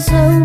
so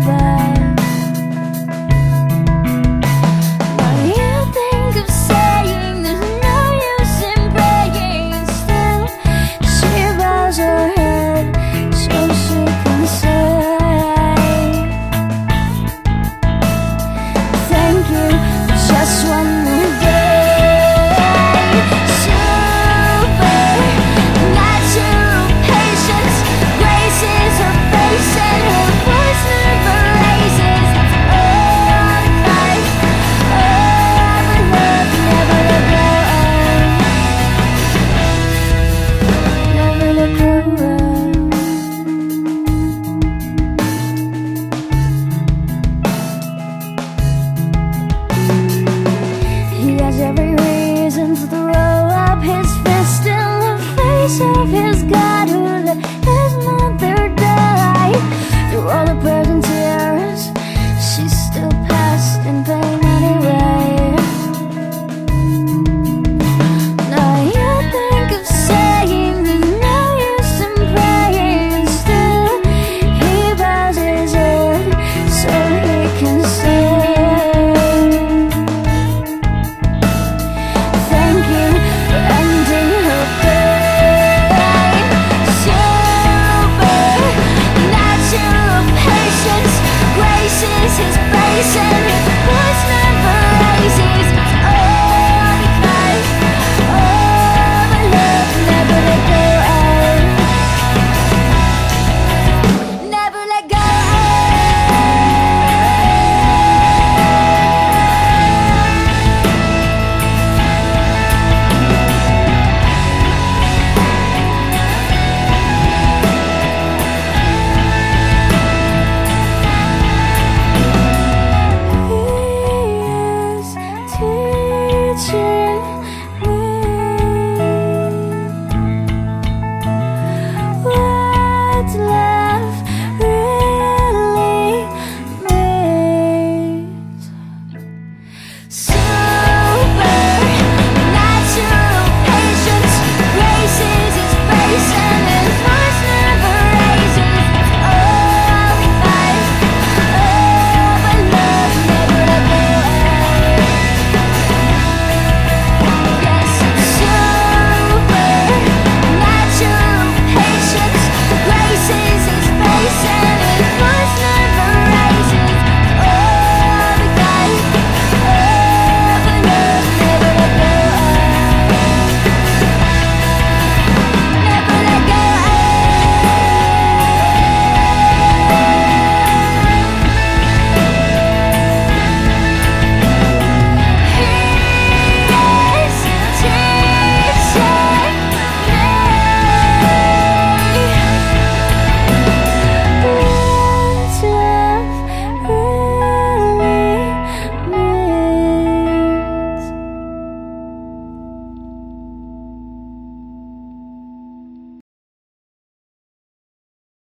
every reason to throw up his fist in the face of his God